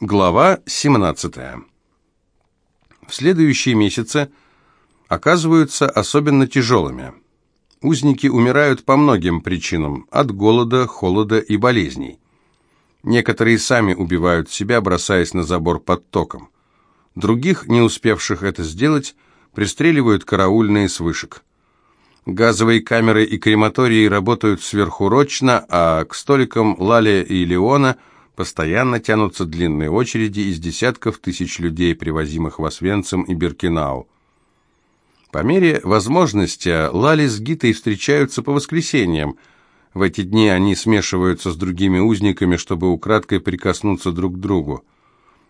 Глава 17. В следующие месяцы оказываются особенно тяжелыми. Узники умирают по многим причинам, от голода, холода и болезней. Некоторые сами убивают себя, бросаясь на забор под током. Других, не успевших это сделать, пристреливают караульные с вышек. Газовые камеры и крематории работают сверхурочно, а к столикам Лали и Леона – Постоянно тянутся длинные очереди из десятков тысяч людей, привозимых в Освенцим и Биркинау. По мере возможности Лали с Гитой встречаются по воскресеньям. В эти дни они смешиваются с другими узниками, чтобы украдкой прикоснуться друг к другу.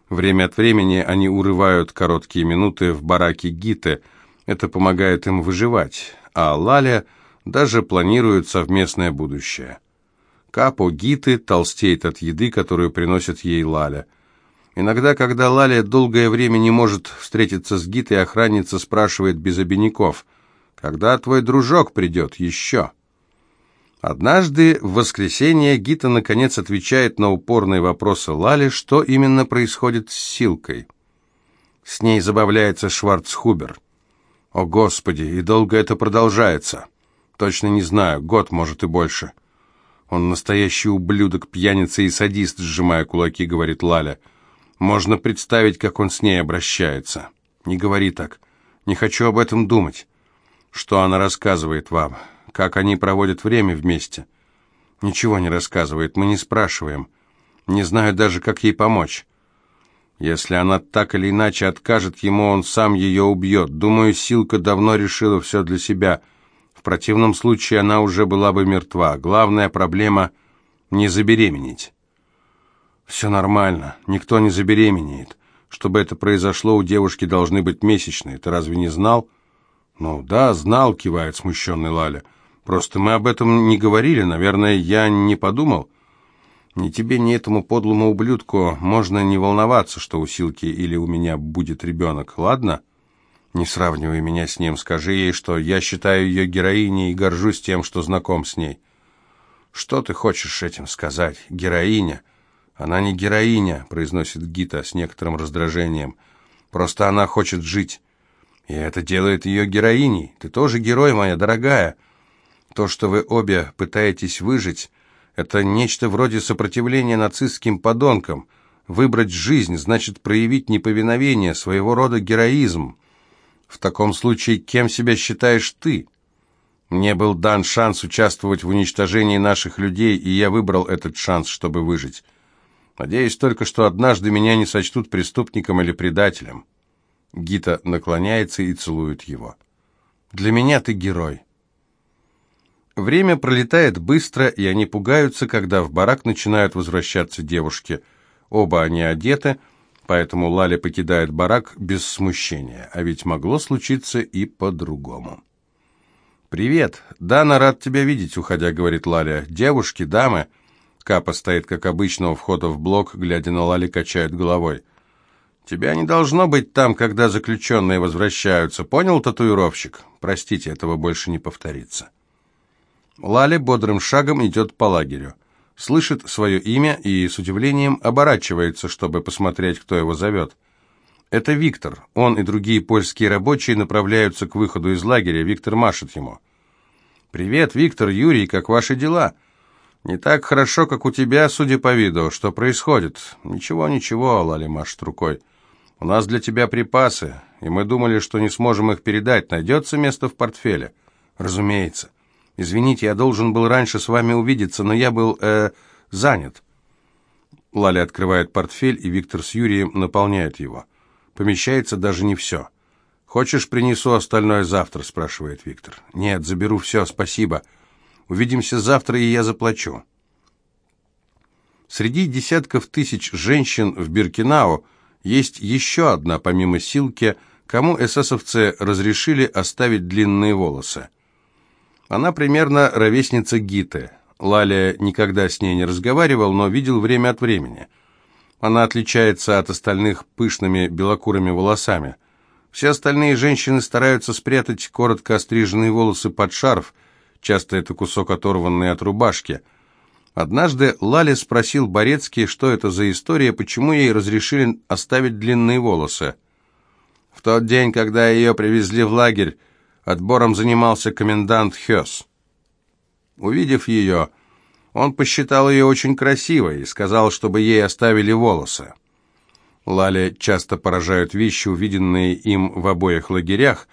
Время от времени они урывают короткие минуты в бараке Гиты. Это помогает им выживать. А Лаля даже планирует совместное будущее. Капо Гиты толстеет от еды, которую приносит ей Лаля. Иногда, когда Лаля долгое время не может встретиться с Гитой, охранница спрашивает без обиняков, «Когда твой дружок придет еще?» Однажды, в воскресенье, Гита наконец отвечает на упорные вопросы Лали, что именно происходит с Силкой. С ней забавляется Шварцхубер. «О, Господи, и долго это продолжается?» «Точно не знаю, год, может, и больше». «Он настоящий ублюдок, пьяница и садист», — сжимая кулаки, говорит Лаля. «Можно представить, как он с ней обращается». «Не говори так. Не хочу об этом думать». «Что она рассказывает вам? Как они проводят время вместе?» «Ничего не рассказывает, мы не спрашиваем. Не знаю даже, как ей помочь». Если она так или иначе откажет ему, он сам ее убьет. Думаю, Силка давно решила все для себя — в противном случае она уже была бы мертва. Главная проблема – не забеременеть. Все нормально, никто не забеременеет. Чтобы это произошло, у девушки должны быть месячные. Ты разве не знал? Ну да, знал, кивает смущенный Лаля. Просто мы об этом не говорили, наверное, я не подумал. Ни тебе, ни этому подлому ублюдку можно не волноваться, что у Силки или у меня будет ребенок, ладно? Не сравнивай меня с ним, скажи ей, что я считаю ее героиней и горжусь тем, что знаком с ней. Что ты хочешь этим сказать? Героиня? Она не героиня, произносит Гита с некоторым раздражением. Просто она хочет жить. И это делает ее героиней. Ты тоже герой, моя дорогая. То, что вы обе пытаетесь выжить, это нечто вроде сопротивления нацистским подонкам. Выбрать жизнь значит проявить неповиновение, своего рода героизм. В таком случае, кем себя считаешь ты? Мне был дан шанс участвовать в уничтожении наших людей, и я выбрал этот шанс, чтобы выжить. Надеюсь только, что однажды меня не сочтут преступником или предателем. Гита наклоняется и целует его. Для меня ты герой. Время пролетает быстро, и они пугаются, когда в барак начинают возвращаться девушки. Оба они одеты, поэтому Лаля покидает барак без смущения, а ведь могло случиться и по-другому. «Привет! Дана, рад тебя видеть», — уходя, говорит Лаля. «Девушки, дамы...» Капа стоит, как обычно, у входа в блок, глядя на Лали, качает головой. «Тебя не должно быть там, когда заключенные возвращаются. Понял, татуировщик? Простите, этого больше не повторится». Лаля бодрым шагом идет по лагерю слышит свое имя и с удивлением оборачивается, чтобы посмотреть, кто его зовет. Это Виктор. Он и другие польские рабочие направляются к выходу из лагеря. Виктор машет ему. «Привет, Виктор, Юрий, как ваши дела?» «Не так хорошо, как у тебя, судя по виду. Что происходит?» «Ничего, ничего», — Лали машет рукой. «У нас для тебя припасы, и мы думали, что не сможем их передать. Найдется место в портфеле?» «Разумеется». Извините, я должен был раньше с вами увидеться, но я был, э, занят». Лаля открывает портфель, и Виктор с Юрием наполняют его. Помещается даже не все. «Хочешь, принесу остальное завтра?» – спрашивает Виктор. «Нет, заберу все, спасибо. Увидимся завтра, и я заплачу». Среди десятков тысяч женщин в Биркинау есть еще одна, помимо Силки, кому эсэсовцы разрешили оставить длинные волосы. Она примерно ровесница Гиты. Лаля никогда с ней не разговаривал, но видел время от времени. Она отличается от остальных пышными белокурыми волосами. Все остальные женщины стараются спрятать коротко остриженные волосы под шарф, часто это кусок оторванный от рубашки. Однажды Лали спросил Борецкий, что это за история, почему ей разрешили оставить длинные волосы. В тот день, когда ее привезли в лагерь, отбором занимался комендант Хёс. Увидев ее, он посчитал ее очень красивой и сказал, чтобы ей оставили волосы. Лале часто поражают вещи, увиденные им в обоих лагерях,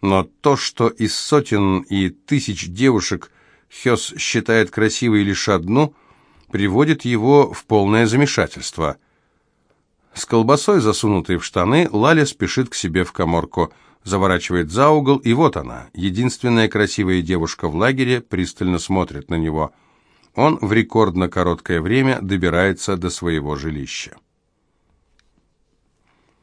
но то, что из сотен и тысяч девушек Хёс считает красивой лишь одну, приводит его в полное замешательство. С колбасой, засунутой в штаны, Лаля спешит к себе в коморку, заворачивает за угол, и вот она, единственная красивая девушка в лагере, пристально смотрит на него. Он в рекордно короткое время добирается до своего жилища.